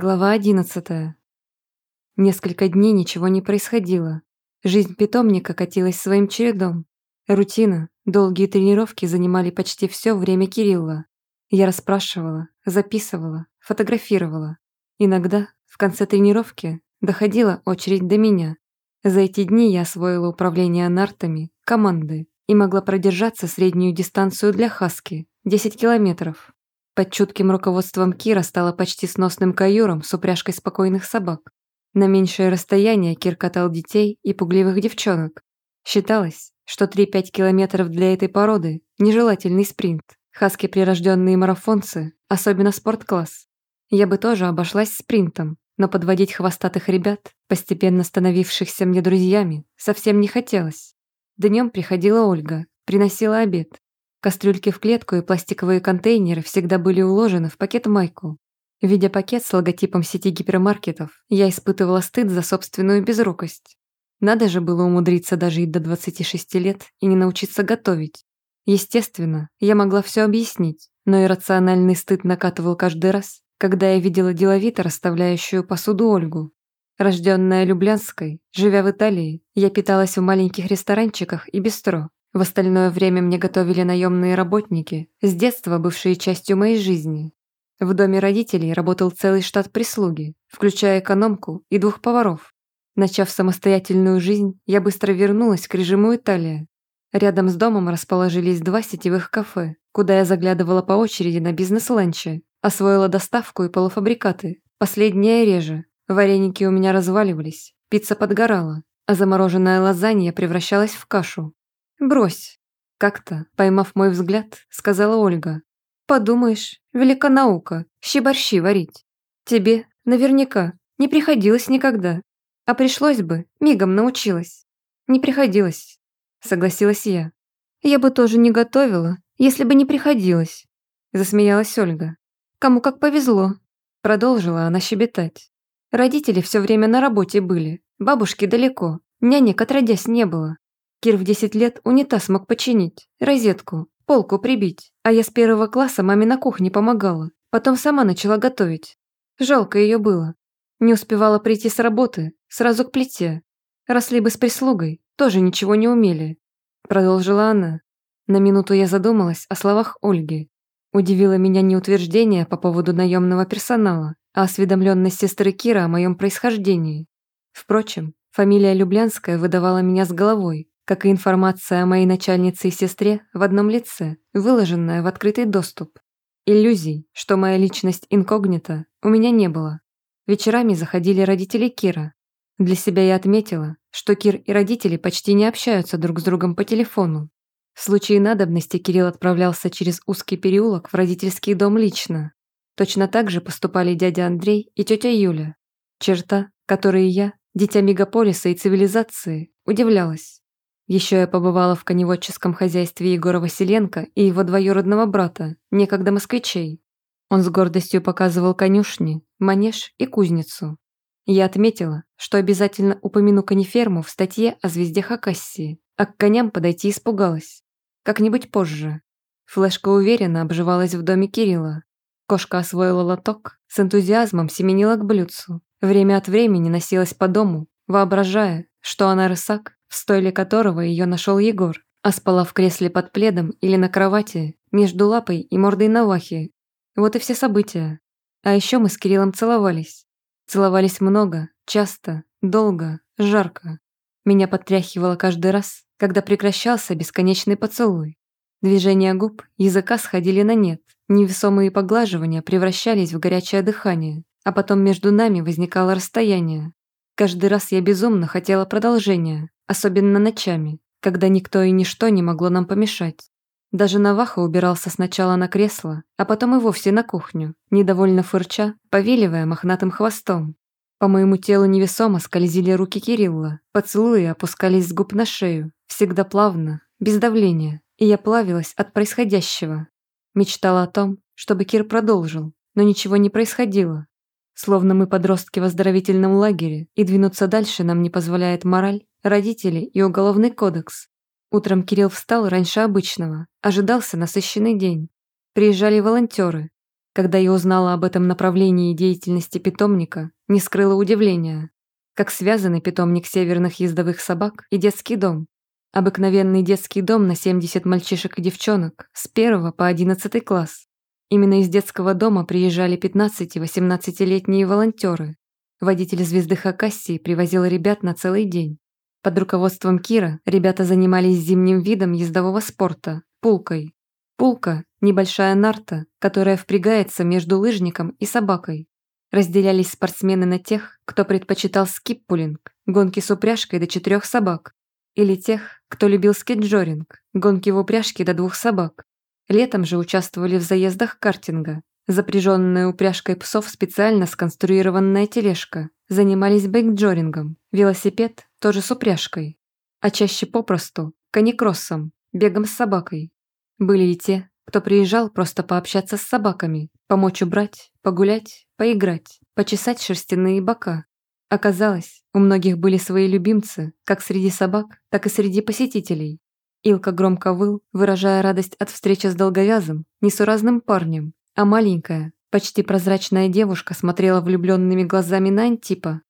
Глава одиннадцатая. Несколько дней ничего не происходило. Жизнь питомника катилась своим чередом. Рутина, долгие тренировки занимали почти все время Кирилла. Я расспрашивала, записывала, фотографировала. Иногда, в конце тренировки, доходила очередь до меня. За эти дни я освоила управление нартами, команды и могла продержаться среднюю дистанцию для Хаски – 10 километров. Под чутким руководством Кира стала почти сносным каюром с упряжкой спокойных собак. На меньшее расстояние Кир катал детей и пугливых девчонок. Считалось, что 3-5 километров для этой породы – нежелательный спринт. Хаски – прирожденные марафонцы, особенно спорткласс. Я бы тоже обошлась спринтом, но подводить хвостатых ребят, постепенно становившихся мне друзьями, совсем не хотелось. Днем приходила Ольга, приносила обед, Кастрюльки в клетку и пластиковые контейнеры всегда были уложены в пакет-майку. Видя пакет с логотипом сети гипермаркетов, я испытывала стыд за собственную безрукость. Надо же было умудриться дожить до 26 лет и не научиться готовить. Естественно, я могла все объяснить, но иррациональный стыд накатывал каждый раз, когда я видела деловито расставляющую посуду Ольгу. Рожденная Люблянской, живя в Италии, я питалась в маленьких ресторанчиках и бистро, в остальное время мне готовили наемные работники, с детства бывшие частью моей жизни. В доме родителей работал целый штат прислуги, включая экономку и двух поваров. Начав самостоятельную жизнь, я быстро вернулась к режиму Италия. Рядом с домом расположились два сетевых кафе, куда я заглядывала по очереди на бизнес-ланчи, освоила доставку и полуфабрикаты. Последнее реже. Вареники у меня разваливались, пицца подгорала, а замороженная лазанья превращалась в кашу. «Брось!» – как-то, поймав мой взгляд, сказала Ольга. «Подумаешь, велика наука, щеборщи варить. Тебе, наверняка, не приходилось никогда. А пришлось бы, мигом научилась». «Не приходилось», – согласилась я. «Я бы тоже не готовила, если бы не приходилось», – засмеялась Ольга. «Кому как повезло», – продолжила она щебетать. Родители все время на работе были, бабушки далеко, нянек отродясь не было. Кир в 10 лет унитаз мог починить, розетку, полку прибить, а я с первого класса маме на кухне помогала, потом сама начала готовить. Жалко ее было. Не успевала прийти с работы, сразу к плите. Росли бы с прислугой, тоже ничего не умели. Продолжила она. На минуту я задумалась о словах Ольги. Удивило меня не утверждение по поводу наемного персонала, а осведомленность сестры Кира о моем происхождении. Впрочем, фамилия Люблянская выдавала меня с головой, как и информация о моей начальнице и сестре в одном лице, выложенная в открытый доступ. Иллюзий, что моя личность инкогнита, у меня не было. Вечерами заходили родители Кира. Для себя я отметила, что Кир и родители почти не общаются друг с другом по телефону. В случае надобности Кирилл отправлялся через узкий переулок в родительский дом лично. Точно так же поступали дядя Андрей и тетя Юля. Черта, которой я, дитя мегаполиса и цивилизации, удивлялась. Еще я побывала в коневодческом хозяйстве Егора Василенко и его двоюродного брата, некогда москвичей. Он с гордостью показывал конюшни, манеж и кузницу. Я отметила, что обязательно упомяну кониферму в статье о звезде Хакассии, а к коням подойти испугалась. Как-нибудь позже. Флешка уверенно обживалась в доме Кирилла. Кошка освоила лоток, с энтузиазмом семенила к блюдцу. Время от времени носилась по дому, воображая, что она рысак в стойле которого ее нашел Егор, а спала в кресле под пледом или на кровати, между лапой и мордой Навахи. Вот и все события. А еще мы с Кириллом целовались. Целовались много, часто, долго, жарко. Меня подтряхивало каждый раз, когда прекращался бесконечный поцелуй. Движения губ, языка сходили на нет, невесомые поглаживания превращались в горячее дыхание, а потом между нами возникало расстояние. Каждый раз я безумно хотела продолжения, Особенно ночами, когда никто и ничто не могло нам помешать. Даже Наваха убирался сначала на кресло, а потом и вовсе на кухню, недовольно фырча, повиливая мохнатым хвостом. По моему телу невесомо скользили руки Кирилла, поцелуи опускались с губ на шею, всегда плавно, без давления, и я плавилась от происходящего. Мечтала о том, чтобы Кир продолжил, но ничего не происходило. Словно мы подростки в оздоровительном лагере, и двинуться дальше нам не позволяет мораль родители и уголовный кодекс. Утром Кирилл встал раньше обычного, ожидался насыщенный день. Приезжали волонтеры. Когда я узнала об этом направлении деятельности питомника, не скрыла удивления. Как связаны питомник северных ездовых собак и детский дом. Обыкновенный детский дом на 70 мальчишек и девчонок с 1 по 11 класс. Именно из детского дома приезжали 15-18-летние волонтеры. Водитель звезды Хакасии привозил ребят на целый день. Под руководством Кира ребята занимались зимним видом ездового спорта – пулкой. Пулка – небольшая нарта, которая впрягается между лыжником и собакой. Разделялись спортсмены на тех, кто предпочитал скипуллинг – гонки с упряжкой до четырех собак, или тех, кто любил скиджоринг – гонки в упряжке до двух собак. Летом же участвовали в заездах картинга, запряженная упряжкой псов специально сконструированная тележка, занимались байкджорингом, велосипед тоже с упряжкой. А чаще попросту каникроссом, бегом с собакой. Были и те, кто приезжал просто пообщаться с собаками, помочь убрать, погулять, поиграть, почесать шерстяные бока. Оказалось, у многих были свои любимцы, как среди собак, так и среди посетителей. Илка громко выл, выражая радость от встречи с долговязым, несуразным парнем, а маленькая, почти прозрачная девушка смотрела влюбленными глазами на Антипа,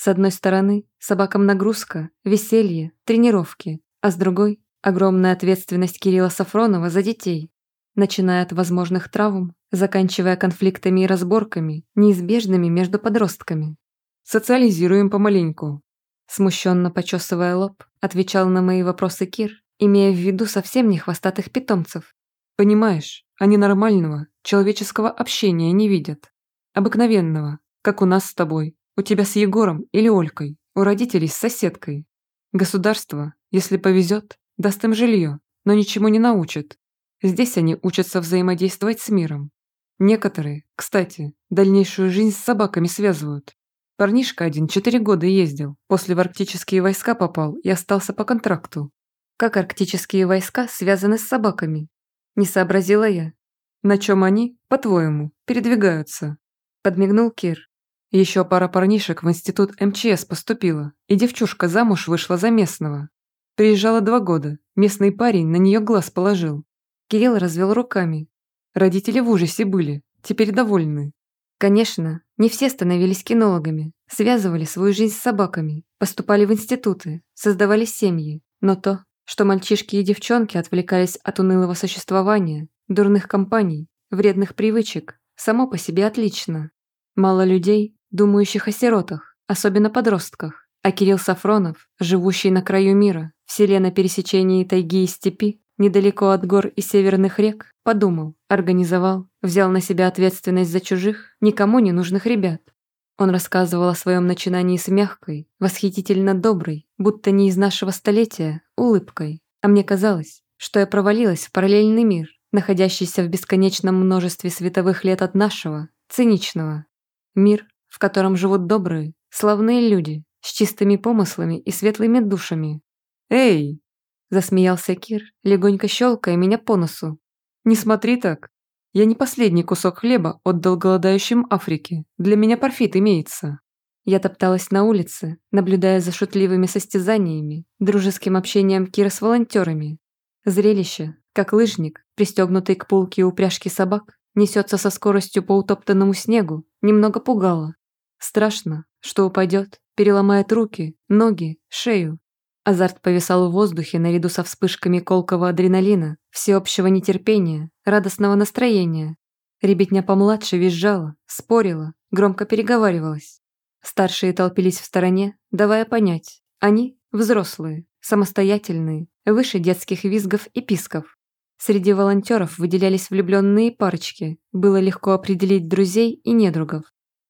с одной стороны, собакам нагрузка, веселье, тренировки, а с другой – огромная ответственность Кирилла Сафронова за детей, начиная от возможных травм, заканчивая конфликтами и разборками, неизбежными между подростками. «Социализируем помаленьку», – смущенно почесывая лоб, отвечал на мои вопросы Кир, имея в виду совсем не хвостатых питомцев. «Понимаешь, они нормального, человеческого общения не видят. Обыкновенного, как у нас с тобой, у тебя с Егором или Олькой, у родителей с соседкой. Государство, если повезет, даст им жилье, но ничему не научит. Здесь они учатся взаимодействовать с миром. Некоторые, кстати, дальнейшую жизнь с собаками связывают. Парнишка один четыре года ездил, после в арктические войска попал и остался по контракту. Как арктические войска связаны с собаками? Не сообразила я. На чем они, по-твоему, передвигаются? Подмигнул Кир. Еще пара парнишек в институт МЧС поступила, и девчушка замуж вышла за местного. Приезжала два года, местный парень на нее глаз положил. Кирилл развел руками. Родители в ужасе были, теперь довольны. Конечно, не все становились кинологами, связывали свою жизнь с собаками, поступали в институты, создавали семьи. Но то, что мальчишки и девчонки отвлекались от унылого существования, дурных компаний, вредных привычек, само по себе отлично. Мало людей, думающих о сиротах, особенно подростках, а Кирилл Сафронов, живущий на краю мира, в селе на пересечении тайги и степи, недалеко от гор и северных рек, подумал, организовал, взял на себя ответственность за чужих, никому не нужных ребят. Он рассказывал о своем начинании с мягкой, восхитительно доброй, будто не из нашего столетия, улыбкой. А мне казалось, что я провалилась в параллельный мир, находящийся в бесконечном множестве световых лет от нашего, циничного. Мир, в котором живут добрые, славные люди с чистыми помыслами и светлыми душами. «Эй!» – засмеялся Кир, легонько щелкая меня по носу. «Не смотри так. Я не последний кусок хлеба отдал голодающим Африке. Для меня парфит имеется». Я топталась на улице, наблюдая за шутливыми состязаниями, дружеским общением Кира с волонтерами. Зрелище, как лыжник, пристегнутый к полке упряжки собак, несется со скоростью по утоптанному снегу, немного пугало. Страшно, что упадет, переломает руки, ноги, шею. Азарт повисал в воздухе наряду со вспышками колкого адреналина, всеобщего нетерпения, радостного настроения. Ребятня помладше визжала, спорила, громко переговаривалась. Старшие толпились в стороне, давая понять, они взрослые, самостоятельные, выше детских визгов и писков. Среди волонтеров выделялись влюбленные парочки, было легко определить друзей и недругов.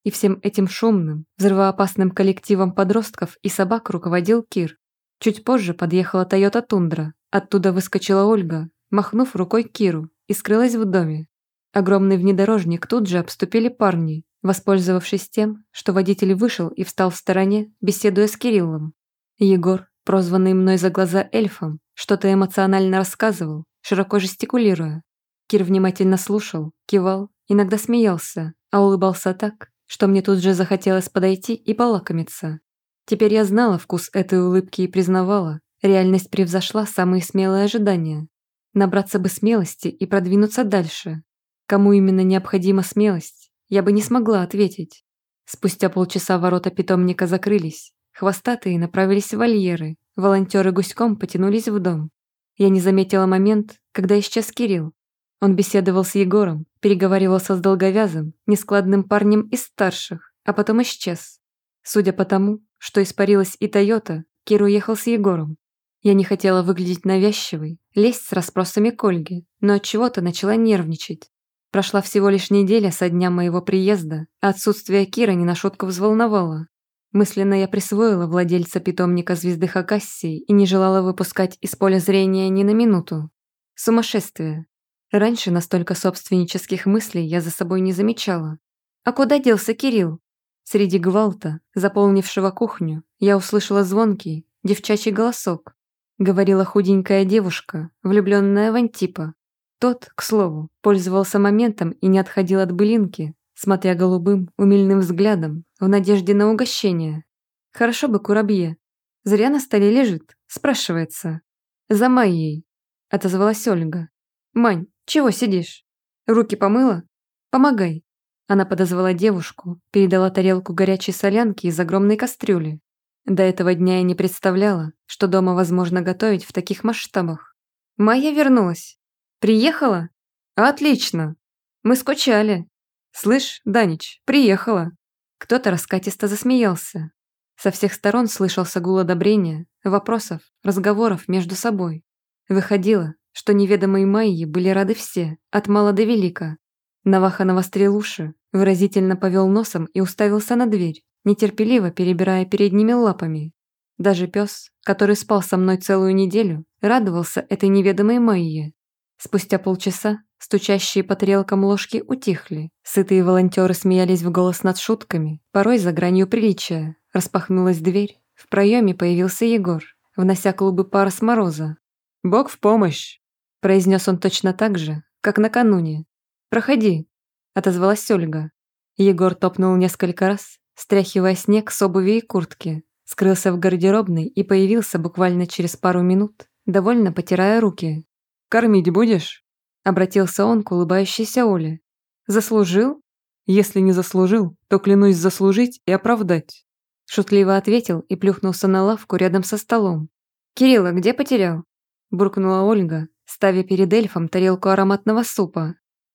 И всем этим шумным, взрывоопасным коллективом подростков и собак руководил Кир. Чуть позже подъехала Тойота Тундра. Оттуда выскочила Ольга, махнув рукой Киру, и скрылась в доме. Огромный внедорожник тут же обступили парни, воспользовавшись тем, что водитель вышел и встал в стороне, беседуя с Кириллом. Егор, прозванный мной за глаза эльфом, что-то эмоционально рассказывал, широко жестикулируя. Кир внимательно слушал, кивал, иногда смеялся, а улыбался так, что мне тут же захотелось подойти и полакомиться. Теперь я знала вкус этой улыбки и признавала, реальность превзошла самые смелые ожидания. Набраться бы смелости и продвинуться дальше. Кому именно необходима смелость, я бы не смогла ответить. Спустя полчаса ворота питомника закрылись, хвостатые направились в вольеры, волонтеры гуськом потянулись в дом. Я не заметила момент, когда исчез Кирилл, он беседовал с Егором, переговаривался с долговязым, нескладным парнем из старших, а потом исчез. Судя по тому, что испарилась и Тойота, Кир уехал с Егором. Я не хотела выглядеть навязчивой, лезть с расспросами к Ольге, но от чего то начала нервничать. Прошла всего лишь неделя со дня моего приезда, а отсутствие Кира не на шутку взволновало. Мысленно я присвоила владельца питомника звезды Хакассии и не желала выпускать из поля зрения ни на минуту. Сумасшествие, Раньше настолько собственнических мыслей я за собой не замечала. А куда делся Кирилл? Среди гвалта, заполнившего кухню, я услышала звонкий, девчачий голосок. Говорила худенькая девушка, влюбленная в Антипа. Тот, к слову, пользовался моментом и не отходил от былинки, смотря голубым, умильным взглядом, в надежде на угощение. Хорошо бы Курабье. Зря на столе лежит, спрашивается. «За Майей», — отозвалась Ольга. «Мань, «Чего сидишь? Руки помыла? Помогай!» Она подозвала девушку, передала тарелку горячей солянки из огромной кастрюли. До этого дня я не представляла, что дома возможно готовить в таких масштабах. Майя вернулась. «Приехала?» «Отлично! Мы скучали!» «Слышь, Данич, приехала!» Кто-то раскатисто засмеялся. Со всех сторон слышался гул одобрения, вопросов, разговоров между собой. Выходило, что неведомые Майи были рады все, от мала до велика. Наваха навострил уши, выразительно повел носом и уставился на дверь, нетерпеливо перебирая передними лапами. Даже пес, который спал со мной целую неделю, радовался этой неведомой Майе. Спустя полчаса стучащие по тарелкам ложки утихли, сытые волонтеры смеялись в голос над шутками, порой за гранью приличия. Распахнулась дверь, в проеме появился Егор, внося клубы пара с мороза. «Бог в помощь!» — произнес он точно так же, как накануне. «Проходи», — отозвалась Ольга. Егор топнул несколько раз, стряхивая снег с обуви и куртки, скрылся в гардеробной и появился буквально через пару минут, довольно потирая руки. «Кормить будешь?» — обратился он к улыбающейся Оле. «Заслужил?» «Если не заслужил, то клянусь заслужить и оправдать», — шутливо ответил и плюхнулся на лавку рядом со столом. «Кирилла где потерял?» — буркнула Ольга, ставя перед эльфом тарелку ароматного супа.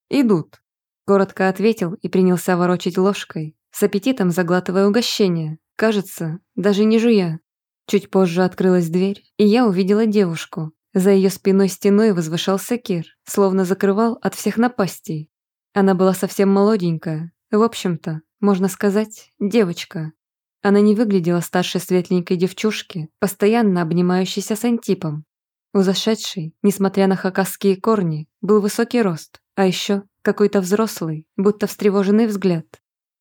«Идут», — коротко ответил и принялся ворочить ложкой, с аппетитом заглатывая угощение, кажется, даже не жуя. Чуть позже открылась дверь, и я увидела девушку. За ее спиной стеной возвышался Кир, словно закрывал от всех напастей. Она была совсем молоденькая, в общем-то, можно сказать, девочка. Она не выглядела старше светленькой девчушки, постоянно обнимающейся с Антипом. У зашедшей, несмотря на хакасские корни, был высокий рост, а еще какой-то взрослый, будто встревоженный взгляд.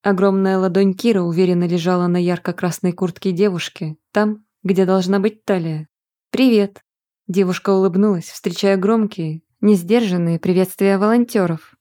Огромная ладонь Кира уверенно лежала на ярко-красной куртке девушки, там, где должна быть талия. «Привет!» Девушка улыбнулась, встречая громкие, несдержанные приветствия волонтеров.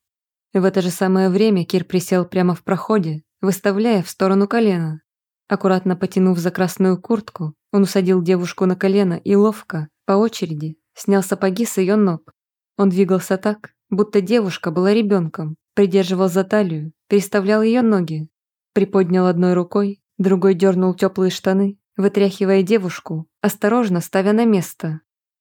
В это же самое время Кир присел прямо в проходе, выставляя в сторону колено. Аккуратно потянув за красную куртку, он усадил девушку на колено и ловко, по очереди снял сапоги с ее ног. Он двигался так, будто девушка была ребенком, придерживал за талию, переставлял ее ноги. Приподнял одной рукой, другой дернул теплые штаны, вытряхивая девушку, осторожно ставя на место.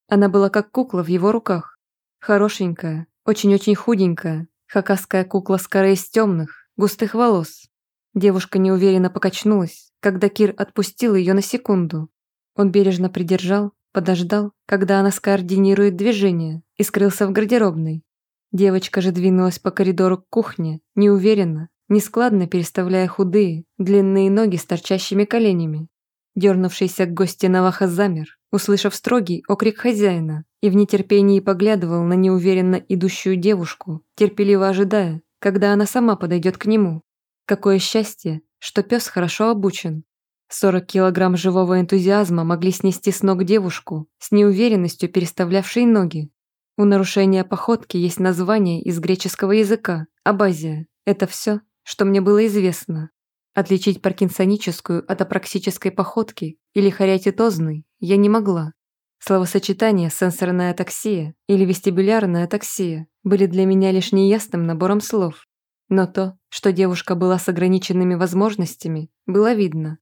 Она была как кукла в его руках. Хорошенькая, очень-очень худенькая, хакасская кукла с из темных, густых волос. Девушка неуверенно покачнулась, когда Кир отпустил ее на секунду. Он бережно придержал, Подождал, когда она скоординирует движение, и скрылся в гардеробной. Девочка же двинулась по коридору к кухне, неуверенно, нескладно переставляя худые, длинные ноги с торчащими коленями. Дернувшийся к гости Наваха замер, услышав строгий окрик хозяина, и в нетерпении поглядывал на неуверенно идущую девушку, терпеливо ожидая, когда она сама подойдет к нему. Какое счастье, что пес хорошо обучен, 40 килограмм живого энтузиазма могли снести с ног девушку, с неуверенностью переставлявшей ноги. У нарушения походки есть название из греческого языка – абазия. Это все, что мне было известно. Отличить паркинсоническую от апраксической походки или хориатитозной я не могла. Словосочетания «сенсорная таксия» или «вестибулярная таксия» были для меня лишь неясным набором слов. Но то, что девушка была с ограниченными возможностями, было видно.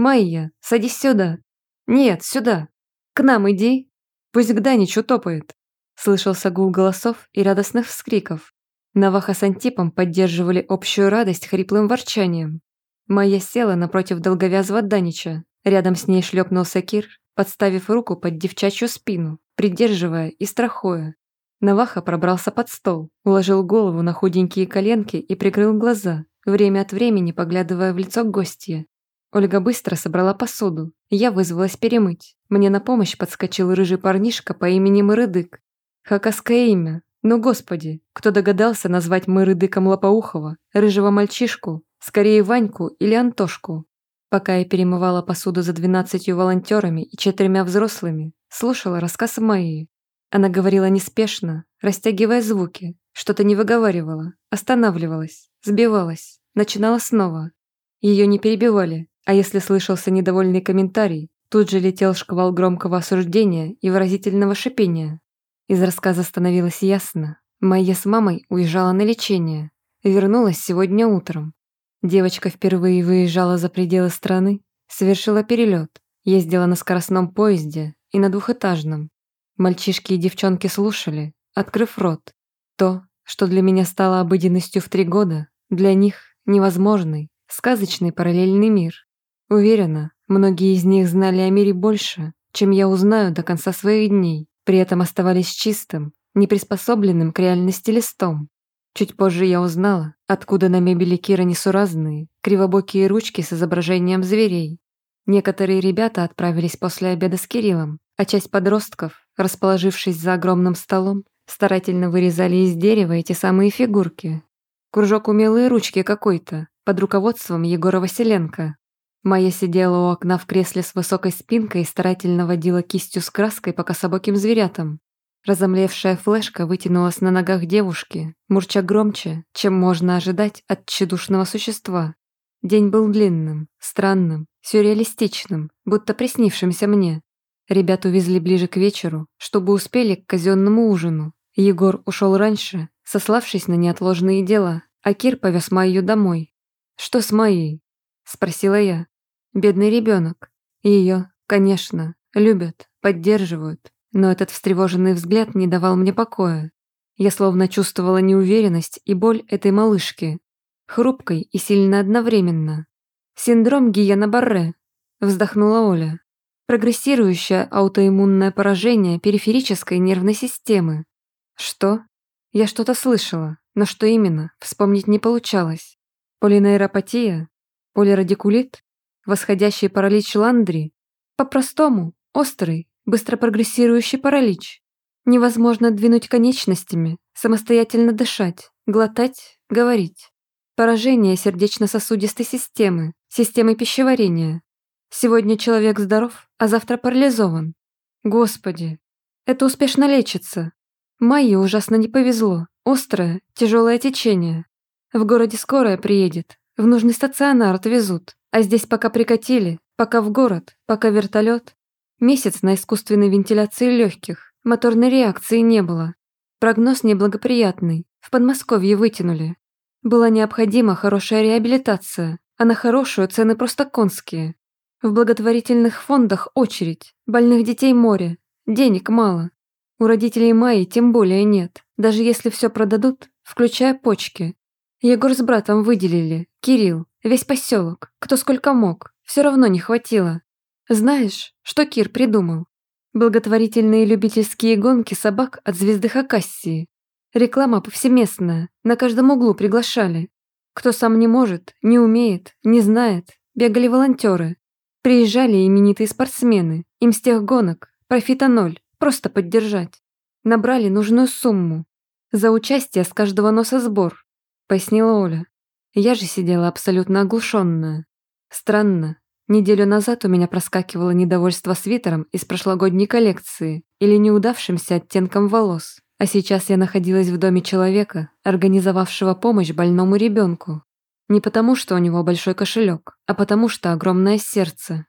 «Майя, садись сюда!» «Нет, сюда! К нам иди! Пусть к Даничу топает!» Слышался гул голосов и радостных вскриков. Наваха с Антипом поддерживали общую радость хриплым ворчанием. Майя села напротив долговязого Данича. Рядом с ней шлепнулся Кир, подставив руку под девчачью спину, придерживая и страхуя. Наваха пробрался под стол, уложил голову на худенькие коленки и прикрыл глаза, время от времени поглядывая в лицо гостья. Ольга быстро собрала посуду, я вызвалась перемыть. Мне на помощь подскочил рыжий парнишка по имени Мырыдык. Хакасское имя. Но господи, кто догадался назвать Мырыдыком Лопоухова, рыжего мальчишку, скорее Ваньку или Антошку? Пока я перемывала посуду за двенадцатью волонтерами и четырьмя взрослыми, слушала рассказ Майи. Она говорила неспешно, растягивая звуки, что-то не выговаривала, останавливалась, сбивалась, начинала снова. Ее не перебивали, а если слышался недовольный комментарий, тут же летел шквал громкого осуждения и выразительного шипения. Из рассказа становилось ясно. Майя с мамой уезжала на лечение. Вернулась сегодня утром. Девочка впервые выезжала за пределы страны, совершила перелет, ездила на скоростном поезде и на двухэтажном. Мальчишки и девчонки слушали, открыв рот. То, что для меня стало обыденностью в три года, для них невозможный, сказочный параллельный мир. Уверена, многие из них знали о мире больше, чем я узнаю до конца своих дней, при этом оставались чистым, неприспособленным к реальности листом. Чуть позже я узнала, откуда на мебели Кира несуразные, кривобокие ручки с изображением зверей. Некоторые ребята отправились после обеда с Кириллом, а часть подростков, расположившись за огромным столом, старательно вырезали из дерева эти самые фигурки. Кружок умелые ручки какой-то, под руководством Егора Василенко. Майя сидела у окна в кресле с высокой спинкой и старательно водила кистью с краской по кособоким зверятам. Разомлевшая флешка вытянулась на ногах девушки, мурча громче, чем можно ожидать от тщедушного существа. День был длинным, странным, сюрреалистичным, будто приснившимся мне. Ребят увезли ближе к вечеру, чтобы успели к казенному ужину. Егор ушел раньше, сославшись на неотложные дела, а Кир повез Майю домой. «Что с Майей?» – спросила я. Бедный ребенок. Ее, конечно, любят, поддерживают, но этот встревоженный взгляд не давал мне покоя. Я словно чувствовала неуверенность и боль этой малышки. Хрупкой и сильно одновременно. Синдром Гиена-Барре, вздохнула Оля. Прогрессирующее аутоиммунное поражение периферической нервной системы. Что? Я что-то слышала, но что именно, вспомнить не получалось. Полинейропатия? Полирадикулит? восходящий паралич Ландри. По-простому, острый, быстро прогрессирующий паралич. Невозможно двинуть конечностями, самостоятельно дышать, глотать, говорить. Поражение сердечно-сосудистой системы, системы пищеварения. Сегодня человек здоров, а завтра парализован. Господи, это успешно лечится. Майе ужасно не повезло. Острое, тяжелое течение. В городе скорая приедет, в нужный стационар отвезут. А здесь пока прикатили, пока в город, пока вертолет. Месяц на искусственной вентиляции легких, моторной реакции не было. Прогноз неблагоприятный, в Подмосковье вытянули. Была необходима хорошая реабилитация, а на хорошую цены просто конские. В благотворительных фондах очередь, больных детей море, денег мало. У родителей Майи тем более нет, даже если все продадут, включая почки. Егор с братом выделили, Кирилл, Весь поселок, кто сколько мог, все равно не хватило. Знаешь, что Кир придумал? Благотворительные любительские гонки собак от звезды Хакассии. Реклама повсеместная, на каждом углу приглашали. Кто сам не может, не умеет, не знает, бегали волонтеры. Приезжали именитые спортсмены, им с тех гонок, профита ноль, просто поддержать. Набрали нужную сумму. За участие с каждого носа сбор, пояснила Оля. Я же сидела абсолютно оглушённая. Странно. Неделю назад у меня проскакивало недовольство свитером из прошлогодней коллекции или неудавшимся оттенком волос. А сейчас я находилась в доме человека, организовавшего помощь больному ребёнку Не потому, что у него большой кошелек, а потому, что огромное сердце,